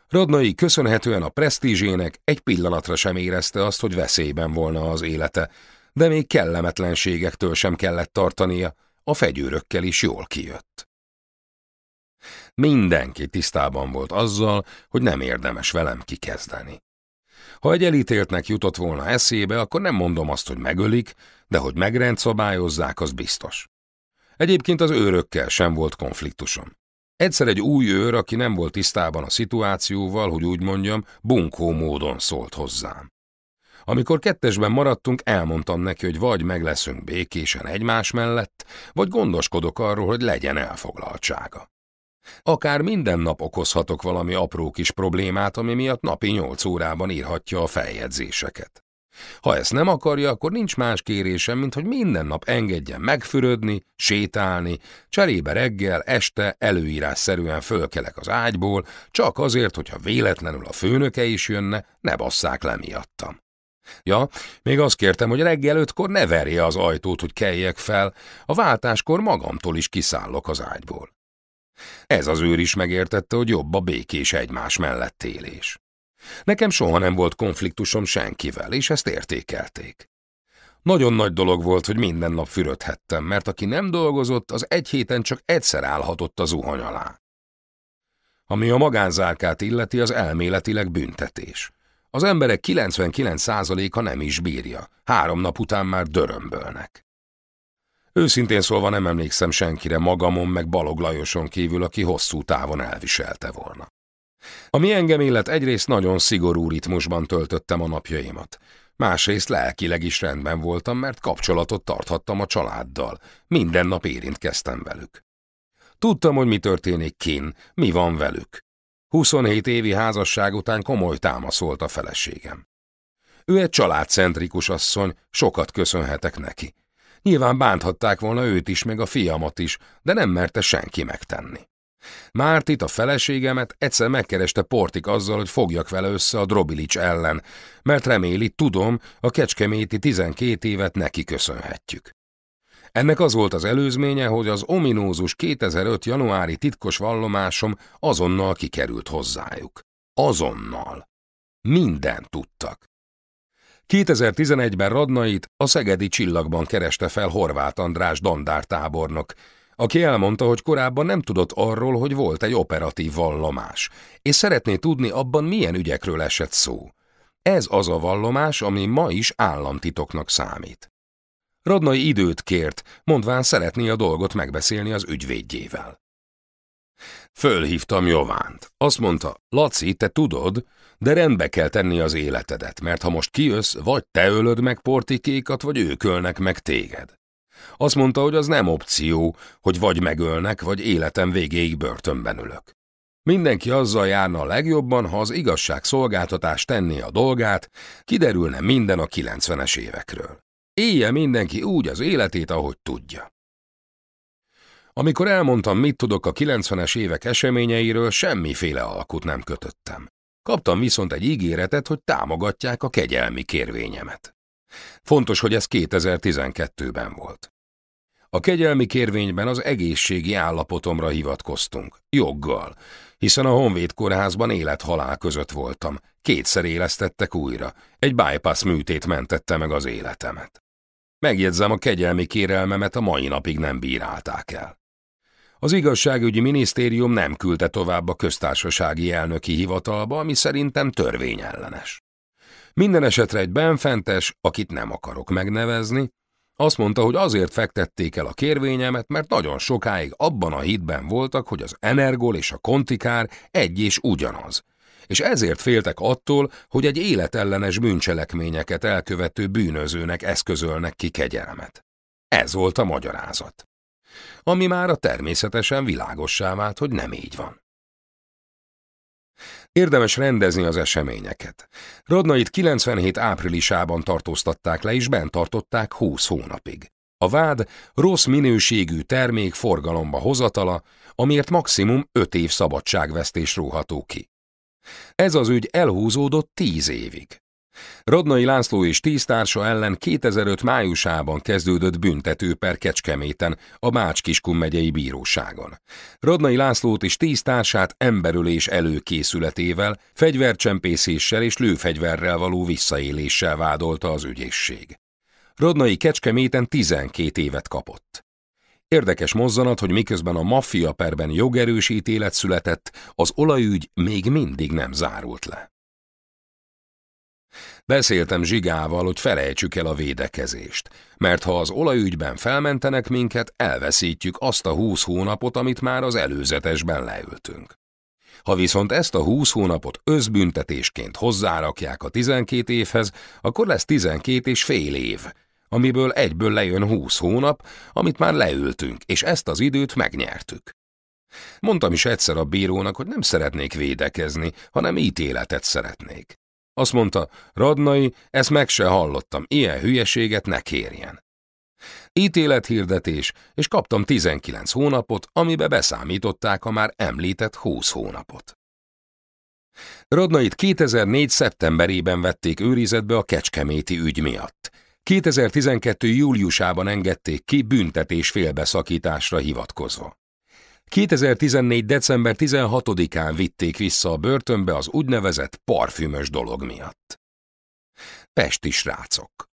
Radnai köszönhetően a presztízsének egy pillanatra sem érezte azt, hogy veszélyben volna az élete, de még kellemetlenségektől sem kellett tartania, a fegyőrökkel is jól kijött. Mindenki tisztában volt azzal, hogy nem érdemes velem kikezdeni. Ha egy elítéltnek jutott volna eszébe, akkor nem mondom azt, hogy megölik, de hogy megrendszabályozzák, az biztos. Egyébként az őrökkel sem volt konfliktusom. Egyszer egy új őr, aki nem volt tisztában a szituációval, hogy úgy mondjam, bunkó módon szólt hozzám. Amikor kettesben maradtunk, elmondtam neki, hogy vagy meg leszünk békésen egymás mellett, vagy gondoskodok arról, hogy legyen elfoglaltsága. Akár minden nap okozhatok valami apró kis problémát, ami miatt napi nyolc órában írhatja a feljegyzéseket. Ha ezt nem akarja, akkor nincs más kérésem, mint hogy minden nap engedjen megfürödni, sétálni, cserébe reggel, este előírásszerűen fölkelek az ágyból, csak azért, hogyha véletlenül a főnöke is jönne, ne basszák le miattam. Ja, még azt kértem, hogy reggel ötkor ne verje az ajtót, hogy keljek fel, a váltáskor magamtól is kiszállok az ágyból. Ez az őr is megértette, hogy jobb a békés egymás mellett élés. Nekem soha nem volt konfliktusom senkivel, és ezt értékelték. Nagyon nagy dolog volt, hogy minden nap fürödhettem, mert aki nem dolgozott, az egy héten csak egyszer állhatott az zuhany alá. Ami a magánzárkát illeti, az elméletileg büntetés. Az emberek 99%-a nem is bírja, három nap után már dörömbölnek. Őszintén szólva nem emlékszem senkire magamon meg Balog Lajoson kívül, aki hosszú távon elviselte volna. Ami engem illet, egyrészt nagyon szigorú ritmusban töltöttem a napjaimat. Másrészt lelkileg is rendben voltam, mert kapcsolatot tarthattam a családdal. Minden nap érintkeztem velük. Tudtam, hogy mi történik kin, mi van velük. 27 évi házasság után komoly támasz volt a feleségem. Ő egy családcentrikus asszony, sokat köszönhetek neki. Nyilván bánthatták volna őt is, meg a fiamat is, de nem merte senki megtenni. Mártit, a feleségemet egyszer megkereste Portik azzal, hogy fogjak vele össze a Drobilics ellen, mert reméli, tudom, a kecskeméti 12 évet neki köszönhetjük. Ennek az volt az előzménye, hogy az ominózus 2005. januári titkos vallomásom azonnal kikerült hozzájuk. Azonnal. Minden tudtak. 2011-ben Radnait a Szegedi Csillagban kereste fel Horváth András dandár tábornok, aki elmondta, hogy korábban nem tudott arról, hogy volt egy operatív vallomás, és szeretné tudni abban milyen ügyekről esett szó. Ez az a vallomás, ami ma is államtitoknak számít. Radnai időt kért, mondván szeretné a dolgot megbeszélni az ügyvédjével. Fölhívtam Jovánt. Azt mondta, Laci, te tudod, de rendbe kell tenni az életedet, mert ha most kijössz, vagy te ölöd meg portikékat, vagy ők ölnek meg téged. Azt mondta, hogy az nem opció, hogy vagy megölnek, vagy életem végéig börtönben ülök. Mindenki azzal járna a legjobban, ha az igazságszolgáltatás tenné a dolgát, kiderülne minden a 90-es évekről. Élje mindenki úgy az életét, ahogy tudja. Amikor elmondtam, mit tudok a 90-es évek eseményeiről, semmiféle alkut nem kötöttem. Kaptam viszont egy ígéretet, hogy támogatják a kegyelmi kérvényemet. Fontos, hogy ez 2012-ben volt. A kegyelmi kérvényben az egészségi állapotomra hivatkoztunk, joggal, hiszen a Honvéd kórházban élet-halál között voltam, kétszer élesztettek újra, egy bypass műtét mentette meg az életemet. Megjegyzem, a kegyelmi kérelmemet a mai napig nem bírálták el. Az igazságügyi minisztérium nem küldte tovább a köztársasági elnöki hivatalba, ami szerintem törvényellenes. Minden esetre egy benfentes, akit nem akarok megnevezni, azt mondta, hogy azért fektették el a kérvényemet, mert nagyon sokáig abban a hitben voltak, hogy az Energol és a Kontikár egy és ugyanaz, és ezért féltek attól, hogy egy életellenes bűncselekményeket elkövető bűnözőnek eszközölnek ki kegyelmet. Ez volt a magyarázat. Ami már a természetesen világossá vált, hogy nem így van. Érdemes rendezni az eseményeket. Radnait 97 áprilisában tartóztatták le, és bent tartották 20 hónapig. A vád rossz minőségű termék forgalomba hozatala, amiért maximum 5 év szabadságvesztés róható ki. Ez az ügy elhúzódott 10 évig. Radnai László és tíz társa ellen 2005 májusában kezdődött büntetőper Kecskeméten, a Bács-Kiskun megyei bíróságon. Radnai Lászlót és tíz társát emberölés előkészületével, fegyvercsempészéssel és lőfegyverrel való visszaéléssel vádolta az ügyészség. Radnai Kecskeméten 12 évet kapott. Érdekes mozzanat, hogy miközben a maffia perben jogerős ítélet született, az olajügy még mindig nem zárult le. Beszéltem Zsigával, hogy felejtsük el a védekezést, mert ha az olajügyben felmentenek minket, elveszítjük azt a húsz hónapot, amit már az előzetesben leültünk. Ha viszont ezt a húsz hónapot özbüntetésként hozzárakják a tizenkét évhez, akkor lesz tizenkét és fél év, amiből egyből lejön húsz hónap, amit már leültünk, és ezt az időt megnyertük. Mondtam is egyszer a bírónak, hogy nem szeretnék védekezni, hanem ítéletet szeretnék. Azt mondta, Radnai, ezt meg se hallottam, ilyen hülyeséget ne kérjen. Ítélethirdetés, és kaptam 19 hónapot, amibe beszámították a már említett 20 hónapot. Radnait 2004. szeptemberében vették őrizetbe a kecskeméti ügy miatt. 2012. júliusában engedték ki büntetés félbeszakításra hivatkozva. 2014. december 16-án vitték vissza a börtönbe az úgynevezett parfümös dolog miatt. Pesti srácok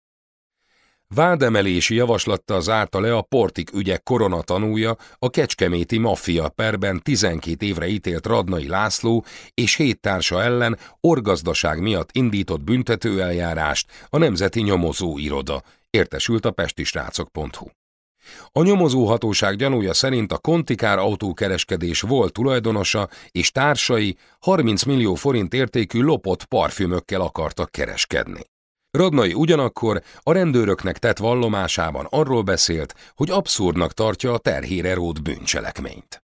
Vádemelési javaslatta zárta le a Portik ügyek koronatanúja, a Kecskeméti maffia perben 12 évre ítélt Radnai László és hét társa ellen orgazdaság miatt indított büntetőeljárást a Nemzeti Nyomozó Iroda, értesült a pestisrácok.hu. A nyomozóhatóság gyanúja szerint a Kontikár autókereskedés volt tulajdonosa és társai 30 millió forint értékű lopott parfümökkel akartak kereskedni. Radnai ugyanakkor a rendőröknek tett vallomásában arról beszélt, hogy abszurdnak tartja a terhére rót bűncselekményt.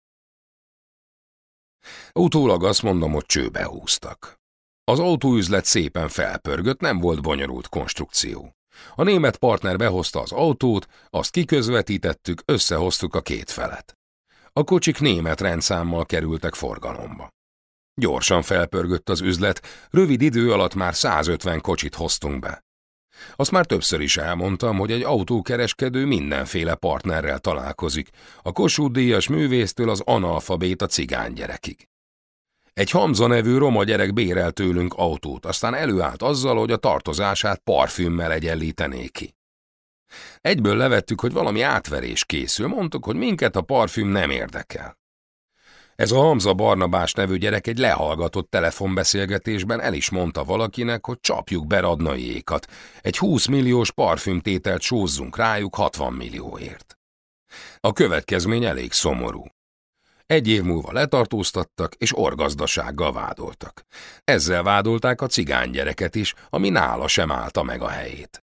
Utólag azt mondom, hogy csőbe húztak. Az autóüzlet szépen felpörgött, nem volt bonyolult konstrukció. A német partner behozta az autót, azt kiközvetítettük, összehoztuk a két felet. A kocsik német rendszámmal kerültek forgalomba. Gyorsan felpörgött az üzlet, rövid idő alatt már 150 kocsit hoztunk be. Azt már többször is elmondtam, hogy egy autókereskedő mindenféle partnerrel találkozik, a Kossuth díjas művésztől az analfabéta cigánygyerekig. Egy Hamza nevű roma gyerek bérel tőlünk autót, aztán előállt azzal, hogy a tartozását parfümmel egyenlítené ki. Egyből levettük, hogy valami átverés készül, mondtuk, hogy minket a parfüm nem érdekel. Ez a Hamza Barnabás nevű gyerek egy lehallgatott telefonbeszélgetésben el is mondta valakinek, hogy csapjuk be radnaiékat. Egy 20 milliós parfümtételt sózzunk rájuk 60 millióért. A következmény elég szomorú. Egy év múlva letartóztattak, és orgazdasággal vádoltak. Ezzel vádolták a cigánygyereket is, ami nála sem állta meg a helyét.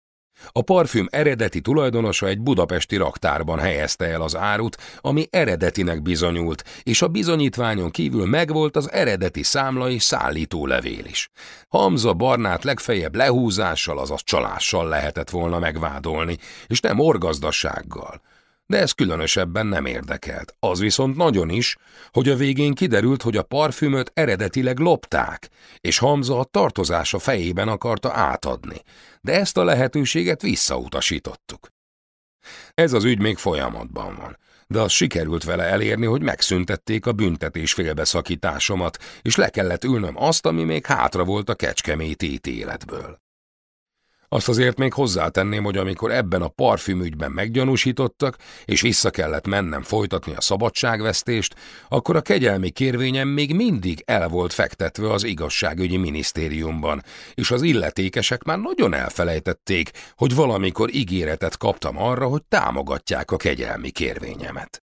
A parfüm eredeti tulajdonosa egy budapesti raktárban helyezte el az árut, ami eredetinek bizonyult, és a bizonyítványon kívül megvolt az eredeti számla és levél is. Hamza Barnát legfeljebb lehúzással, azaz csalással lehetett volna megvádolni, és nem orgazdasággal de ez különösebben nem érdekelt. Az viszont nagyon is, hogy a végén kiderült, hogy a parfümöt eredetileg lopták, és Hamza a tartozása fejében akarta átadni, de ezt a lehetőséget visszautasítottuk. Ez az ügy még folyamatban van, de az sikerült vele elérni, hogy megszüntették a büntetés félbeszakításomat, és le kellett ülnöm azt, ami még hátra volt a kecskeméti ítéletből. Azt azért még hozzátenném, hogy amikor ebben a parfümügyben meggyanúsítottak, és vissza kellett mennem folytatni a szabadságvesztést, akkor a kegyelmi kérvényem még mindig el volt fektetve az igazságügyi minisztériumban, és az illetékesek már nagyon elfelejtették, hogy valamikor ígéretet kaptam arra, hogy támogatják a kegyelmi kérvényemet.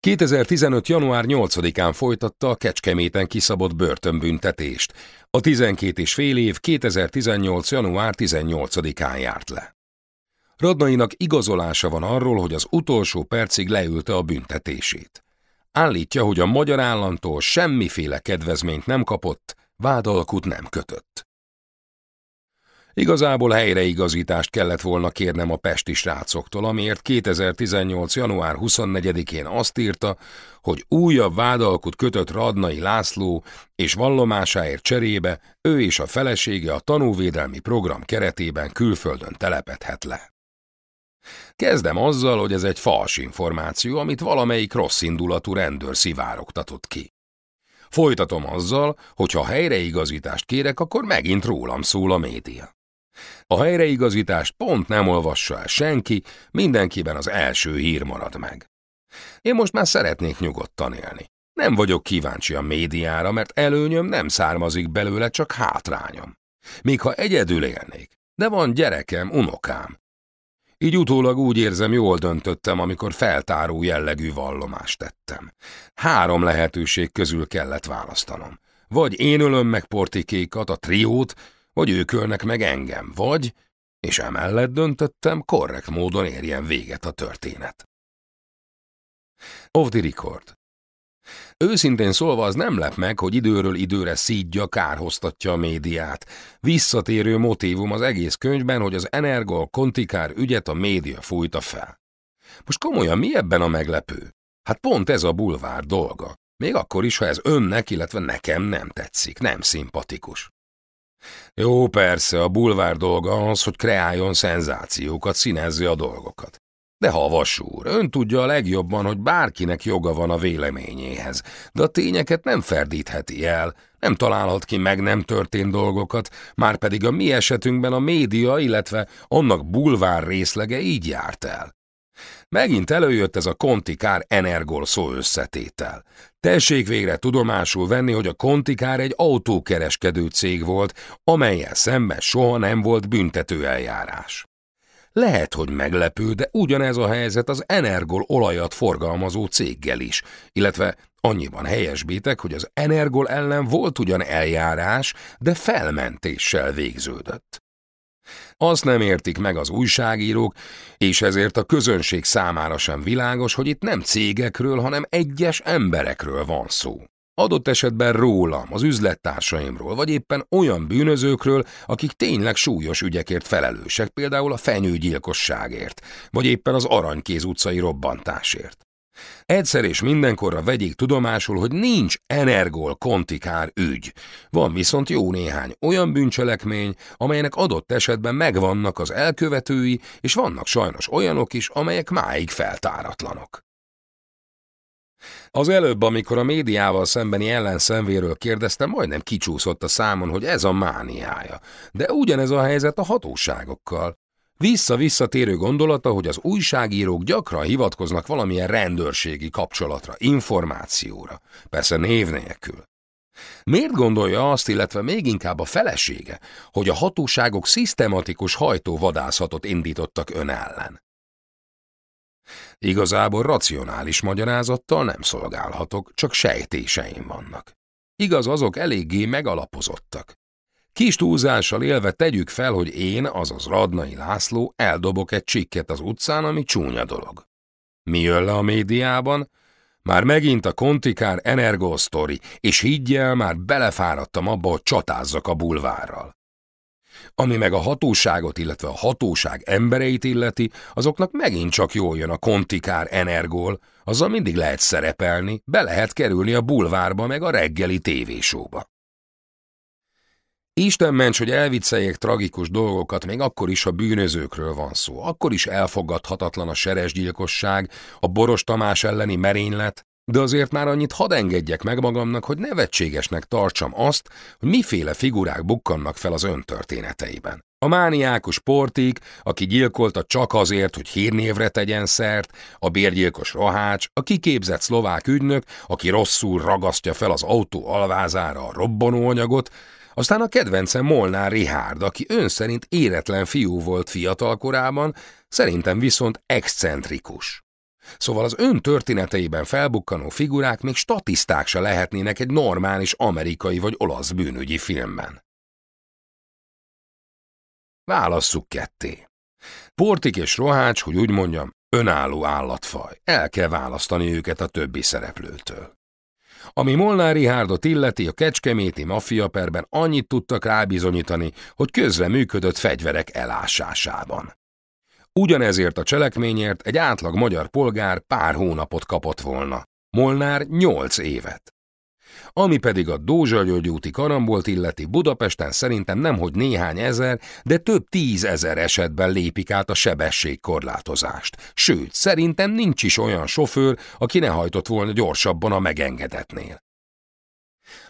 2015. január 8-án folytatta a Kecskeméten kiszabott börtönbüntetést. A 12 és fél év 2018. január 18-án járt le. Radnainak igazolása van arról, hogy az utolsó percig leülte a büntetését. Állítja, hogy a magyar államtól semmiféle kedvezményt nem kapott, vádalkut nem kötött. Igazából helyreigazítást kellett volna kérnem a pesti srácoktól, amiért 2018. január 24-én azt írta, hogy újabb vádalkut kötött Radnai László, és vallomásáért cserébe ő és a felesége a tanúvédelmi program keretében külföldön telepedhet le. Kezdem azzal, hogy ez egy fals információ, amit valamelyik rossz indulatú rendőr szivárogtatott ki. Folytatom azzal, hogy ha helyreigazítást kérek, akkor megint rólam szól a média. A helyreigazítást pont nem olvassa el senki, mindenkiben az első hír marad meg. Én most már szeretnék nyugodtan élni. Nem vagyok kíváncsi a médiára, mert előnyöm nem származik belőle, csak hátrányom. Még ha egyedül élnék, de van gyerekem, unokám. Így utólag úgy érzem, jól döntöttem, amikor feltáró jellegű vallomást tettem. Három lehetőség közül kellett választanom. Vagy én ölöm meg portikékat, a triót, vagy ők ölnek meg engem, vagy, és emellett döntöttem, korrekt módon érjen véget a történet. Off the record. Őszintén szólva az nem lep meg, hogy időről időre szídja, kárhoztatja a médiát. Visszatérő motívum az egész könyvben, hogy az Energol Kontikár ügyet a média fújta fel. Most komolyan mi ebben a meglepő? Hát pont ez a bulvár dolga. Még akkor is, ha ez önnek, illetve nekem nem tetszik, nem szimpatikus. Jó, persze, a bulvár dolga az, hogy kreáljon szenzációkat, színezze a dolgokat. De havas úr, ön tudja a legjobban, hogy bárkinek joga van a véleményéhez, de a tényeket nem ferdítheti el, nem találhat ki meg nem történt dolgokat, már pedig a mi esetünkben a média, illetve annak bulvár részlege így járt el. Megint előjött ez a kontikár energol szó összetétel. Tessék végre tudomásul venni, hogy a kontikár egy autókereskedő cég volt, amelyel szemben soha nem volt büntető eljárás. Lehet, hogy meglepő, de ugyanez a helyzet az Energol olajat forgalmazó céggel is, illetve annyiban helyesbítek, hogy az Energol ellen volt ugyan eljárás, de felmentéssel végződött. Azt nem értik meg az újságírók, és ezért a közönség számára sem világos, hogy itt nem cégekről, hanem egyes emberekről van szó. Adott esetben rólam, az üzlettársaimról, vagy éppen olyan bűnözőkről, akik tényleg súlyos ügyekért felelősek, például a fenyőgyilkosságért, vagy éppen az Aranykéz utcai robbantásért. Egyszer és mindenkorra vegyék tudomásul, hogy nincs energol kontikár ügy. Van viszont jó néhány olyan bűncselekmény, amelynek adott esetben megvannak az elkövetői, és vannak sajnos olyanok is, amelyek máig feltáratlanok. Az előbb, amikor a médiával szembeni ellenszenvéről kérdeztem, majdnem kicsúszott a számon, hogy ez a mániája. De ugyanez a helyzet a hatóságokkal. Vissza-visszatérő gondolata, hogy az újságírók gyakran hivatkoznak valamilyen rendőrségi kapcsolatra, információra, persze név nélkül. Miért gondolja azt, illetve még inkább a felesége, hogy a hatóságok szisztematikus hajtóvadászatot indítottak ön ellen? Igazából racionális magyarázattal nem szolgálhatok, csak sejtéseim vannak. Igaz, azok eléggé megalapozottak. Kis túlzással élve tegyük fel, hogy én, azaz Radnai László, eldobok egy csikket az utcán, ami csúnya dolog. Mi jön le a médiában? Már megint a kontikár energosztori, és higgyel, már belefáradtam abba, hogy csatázzak a bulvárral. Ami meg a hatóságot, illetve a hatóság embereit illeti, azoknak megint csak jól jön a kontikár energól, azzal mindig lehet szerepelni, be lehet kerülni a bulvárba meg a reggeli tévésóba. Isten ments, hogy elvicceljék tragikus dolgokat, még akkor is, ha bűnözőkről van szó. Akkor is elfogadhatatlan a seresgyilkosság, a Boros Tamás elleni merénylet, de azért már annyit hadd engedjek meg magamnak, hogy nevetségesnek tartsam azt, hogy miféle figurák bukkannak fel az öntörténeteiben. A mániákus portik, aki gyilkolta csak azért, hogy hírnévre tegyen szert, a bérgyilkos rohács, a kiképzett szlovák ügynök, aki rosszul ragasztja fel az autó alvázára a robbanóanyagot, aztán a kedvencem Molnár Rihárd, aki ön szerint éretlen fiú volt fiatal korában, szerintem viszont excentrikus. Szóval az ön történeteiben felbukkanó figurák még statiszták se lehetnének egy normális amerikai vagy olasz bűnügyi filmben. Válasszuk ketté. Portik és Rohács, hogy úgy mondjam, önálló állatfaj. El kell választani őket a többi szereplőtől. Ami Molnár Rihárdot illeti, a kecskeméti maffiaperben annyit tudtak rábizonyítani, hogy közre működött fegyverek elásásában. Ugyanezért a cselekményért egy átlag magyar polgár pár hónapot kapott volna. Molnár nyolc évet. Ami pedig a Dózsa úti karambolt illeti Budapesten szerintem nemhogy néhány ezer, de több tízezer esetben lépik át a sebességkorlátozást. Sőt, szerintem nincs is olyan sofőr, aki ne hajtott volna gyorsabban a megengedetnél.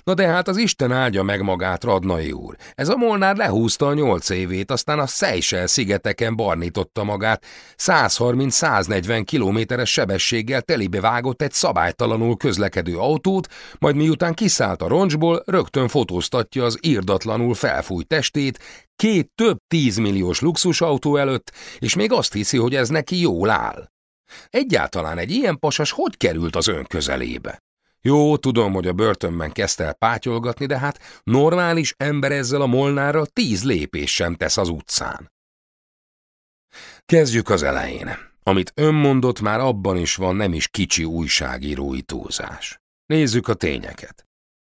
Na de hát az Isten áldja meg magát, Radnai úr. Ez a Molnár lehúzta a nyolc évét, aztán a Seychelles szigeteken barnította magát, 130-140 kilométeres sebességgel telibe vágott egy szabálytalanul közlekedő autót, majd miután kiszállt a roncsból, rögtön fotóztatja az írdatlanul felfújt testét, két több tízmilliós luxusautó előtt, és még azt hiszi, hogy ez neki jól áll. Egyáltalán egy ilyen pasas hogy került az ön közelébe? Jó, tudom, hogy a börtönben kezdte el pátyolgatni, de hát normális ember ezzel a molnárral tíz lépés sem tesz az utcán. Kezdjük az elején. Amit ön mondott, már abban is van nem is kicsi újságírói túlzás. Nézzük a tényeket.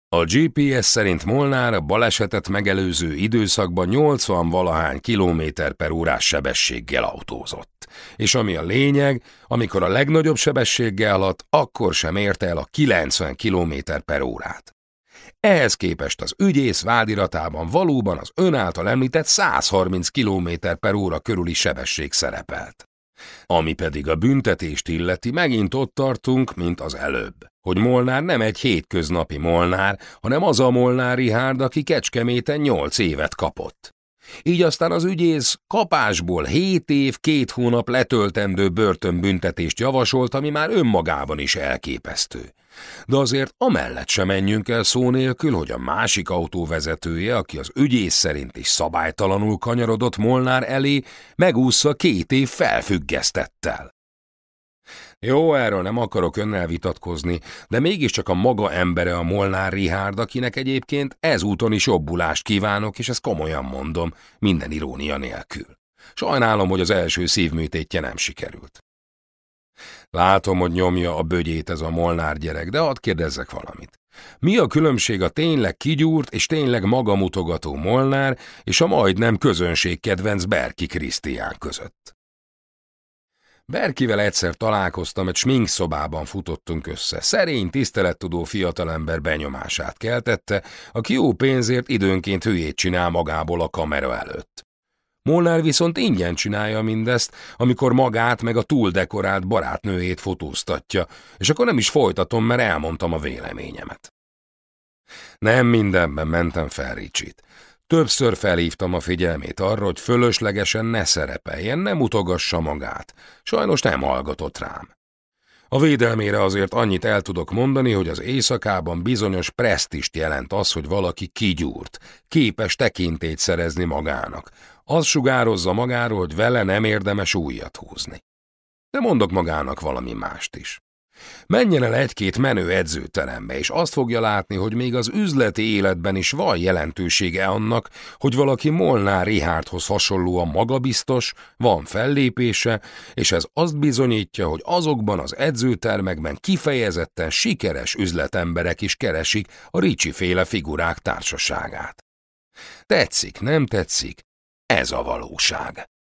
A GPS szerint Molnár a balesetet megelőző időszakban 80 valahány kilométer per órás sebességgel autózott. És ami a lényeg, amikor a legnagyobb sebességgel haladt, akkor sem érte el a 90 kilométer per órát. Ehhez képest az ügyész vádiratában valóban az ön által említett 130 km per óra körüli sebesség szerepelt. Ami pedig a büntetést illeti, megint ott tartunk, mint az előbb, hogy Molnár nem egy hétköznapi Molnár, hanem az a Molnár Rihárd, aki Kecskeméten nyolc évet kapott. Így aztán az ügyész kapásból hét év, két hónap letöltendő börtönbüntetést javasolt, ami már önmagában is elképesztő. De azért amellett sem menjünk el szó nélkül, hogy a másik autó vezetője, aki az ügyész szerint is szabálytalanul kanyarodott Molnár elé, megúszza két év felfüggesztettel. Jó, erről nem akarok önnel vitatkozni, de mégiscsak a maga embere a Molnár Rihárd, akinek egyébként ezúton is jobbulást kívánok, és ezt komolyan mondom, minden irónia nélkül. Sajnálom, hogy az első szívműtétje nem sikerült. Látom, hogy nyomja a bögyét ez a Molnár gyerek, de hadd kérdezzek valamit. Mi a különbség a tényleg kigyúrt és tényleg magamutogató Molnár és a majdnem közönségkedvenc Berki Krisztián között? Berkivel egyszer találkoztam, egy smink szobában futottunk össze. Szerény, tisztelettudó fiatalember benyomását keltette, aki jó pénzért időnként hülyét csinál magából a kamera előtt. Molnár viszont ingyen csinálja mindezt, amikor magát meg a túldekorált barátnőjét fotóztatja, és akkor nem is folytatom, mert elmondtam a véleményemet. Nem mindenben mentem fel Ricsit. Többször felhívtam a figyelmét arra, hogy fölöslegesen ne szerepeljen, nem utogassa magát. Sajnos nem hallgatott rám. A védelmére azért annyit el tudok mondani, hogy az éjszakában bizonyos presztist jelent az, hogy valaki kigyúrt, képes tekintét szerezni magának. Az sugározza magáról, hogy vele nem érdemes újat húzni. De mondok magának valami mást is. Menjen el egy-két menő edzőterembe, és azt fogja látni, hogy még az üzleti életben is van jelentősége annak, hogy valaki Molnár Rihárdhoz hasonlóan magabiztos, van fellépése, és ez azt bizonyítja, hogy azokban az edzőtermekben kifejezetten sikeres üzletemberek is keresik a Ricsi féle figurák társaságát. Tetszik, nem tetszik? Ez a valóság.